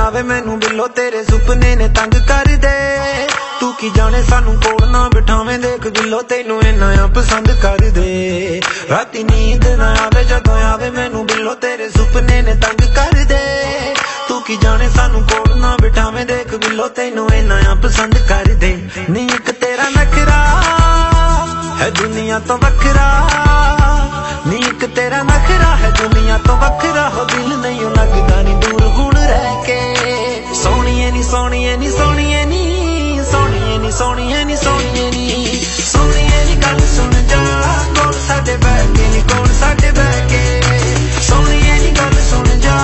ਆਵੇ ਮੈਨੂੰ ਬਿੱਲੋ, ਤੇਰੇ ਸੁਪਨੇ ਨੇ ਤੰਗ ਕਰਦੇ ਤੂੰ ਕੀ ਜਾਣੇ ਸਾਨੂੰ ਕੋਲ ਨਾ ਬਿਠਾਵੇਂ, ਦੇਖ ਬਿੱਲੋ, ਤੈਨੂੰ ਇੰਨਾ ਆ ਪਸੰਦ ਕਰਦੇ ਰਾਤੀ ਨੀਂਦ ਨਾ ਆਵੇ, ਜਦੋਂ ਆਵੇ ਮੈਨੂੰ ਬਿੱਲੋ, ਤੇਰੇ ਸੁਪਨੇ ਨੇ ਤੰਗ ਕਰਦੇ ਤੂੰ ਕੀ ਜਾਣੇ ਸਾਨੂੰ ਕੋਲ ਨਾ ਬਿਠਾਵੇਂ, ਦੇਖ ਬਿੱਲੋ, ਤੈਨੂੰ ਇੰਨਾ ਆ ਪਸੰਦ ਕਰਦੇ ਨੀ ਇੱਕ ਤੇਰਾ ਨਖਰਾ ਹੈ ਦੁਨੀਆ ਤੋਂ ਵੱਖਰਾ। ਨੀ ਇੱਕ ਤੇਰਾ ਨਖਰਾ ਦੁਨੀਆ ਤੋਂ ਵੱਖਰਾ ਹੋ ਦਿਲ ਨਹੀਂ ਓ ਲੱਗਦਾ ਨੀ, ਦੂਰ ਹੁਣ ਰਹਿ ਕੇ। ਸੋਹਣੀਏ ਨੀ ਸੋਹਣੀਏ ਨੀ ਸੋਹਣੀਏ ਨੀ ਸੋਹਣੀਏ ਨੀ ਸੋਹਣੀਏ ਨੀ ਸੋਹਣੀਏ ਨੀ। ਸੋਹਣੀਏ ਨੀ ਗੱਲ ਸੁਣ ਜਾ ਕੋਲ ਸਾਡੇ ਬਹਿ ਕੇ ਨੀ ਕੋਲ ਸਾਡੇ ਬਹਿ ਕੇ। ਸੋਹਣੀਏ ਨੀ ਗੱਲ ਸੁਣ ਜਾ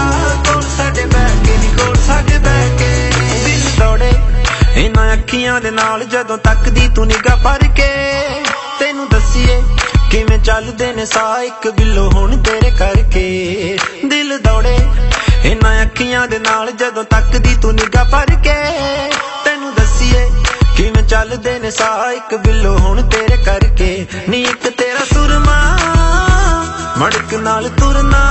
ਕੋਲ ਸਾਡੇ ਬਹਿ ਕੇ ਨੀ ਕੋਲ ਸਾਡੇ ਬਹਿ ਕੇ। ਦਿਲ ਦੌੜੇ, ਇਹਨਾਂ ਅੱਖੀਆਂ ਦੇ ਨਾਲ ਜਦੋਂ ਤੱਕਦੀ ਤੂੰ ਨਿਗਾ ਭਰ ਕੇ। ਤੈਨੂੰ ਦੱਸੀਏ, ਕਿਵੇਂ ਚੱਲਦੇ ਨੇ ਸਾਹ ਇੱਕ ਬਿੱਲੋ ਹੁਣ ਅੱਖੀਆਂ ਦੇ ਨਾਲ ਜਦੋਂ ਤੱਕਦੀ ਤੂੰ ਨਿਗਾਹ ਭਰ ਕੇ ਤੈਨੂੰ ਦੱਸੀਏ ਕਿਵੇਂ ਚੱਲਦੇ ਨੇ ਸਾਹ ਇੱਕ ਬਿੱਲੋ ਹੁਣ ਤੇਰੇ ਕਰਕੇ। ਨੀ ਇੱਕ ਤੇਰਾ ਸੁਰਮਾ, ਮੜਕ ਨਾਲ ਤੁਰਨਾ।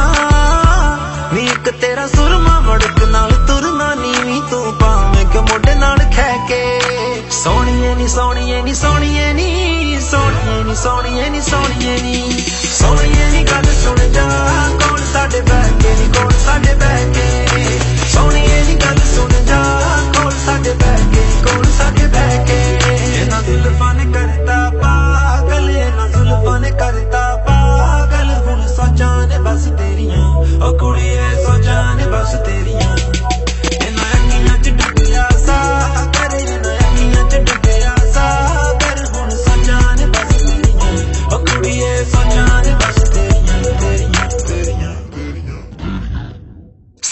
ਨੀ ਇੱਕ ਤੇਰਾ ਸੁਰਮਾ, ਮੜਕ ਨਾਲ ਤੁਰਨਾ। ਨੀਵੀਂ ਤੂੰ ਪਾਵੇਂ ਕਿ ਮੋਢੇ ਨਾਲ ਖੈ ਕੇ। ਸੋਹਣੀਏ ਨੀ ਸੋਹਣੀਏ ਨੀ ਸੋਹਣੀਏ ਨੀ ਸੋਹਣੀਏ ਨੀ ਸੋਹਣੀਏ ਨੀ ਸੋਹਣੀਏ ਨੀ। ਸੋਹਣੀਏ ਨੀ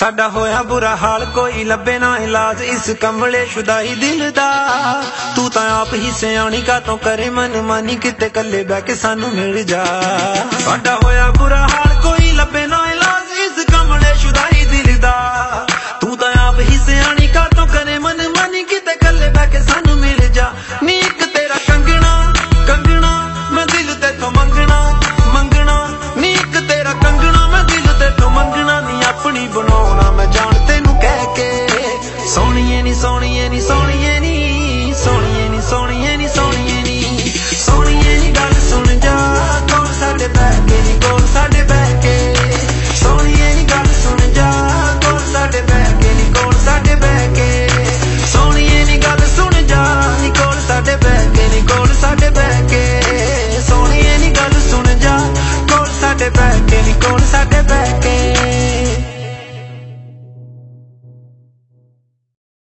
ਸਾਡਾ ਹੋਇਆ ਬੁਰਾ ਹਾਲ, ਕੋਈ ਲੱਭੇ ਨਾ ਇਲਾਜ, ਇਸ ਕਮਲੇ ਸ਼ੁਦਾਈ ਦਿਲ ਦਾ। ਤੂੰ ਤਾਂ ਆਪ ਹੀ ਸਿਆਣੀ ਕਾ ਤੋਂ ਕਰੇ ਮਨ ਮਾਨੀ, ਕਿਤੇ ਕੱਲੇ ਬਹਿ ਕੇ ਸਾਨੂੰ ਮਿਲ ਜਾ। ਸਾਡਾ ਹੋਇਆ ਬੁਰਾ ਹਾਲ, ਕੋਈ ਲੱਭੇ ਨਾ Que ni con esa back pesquen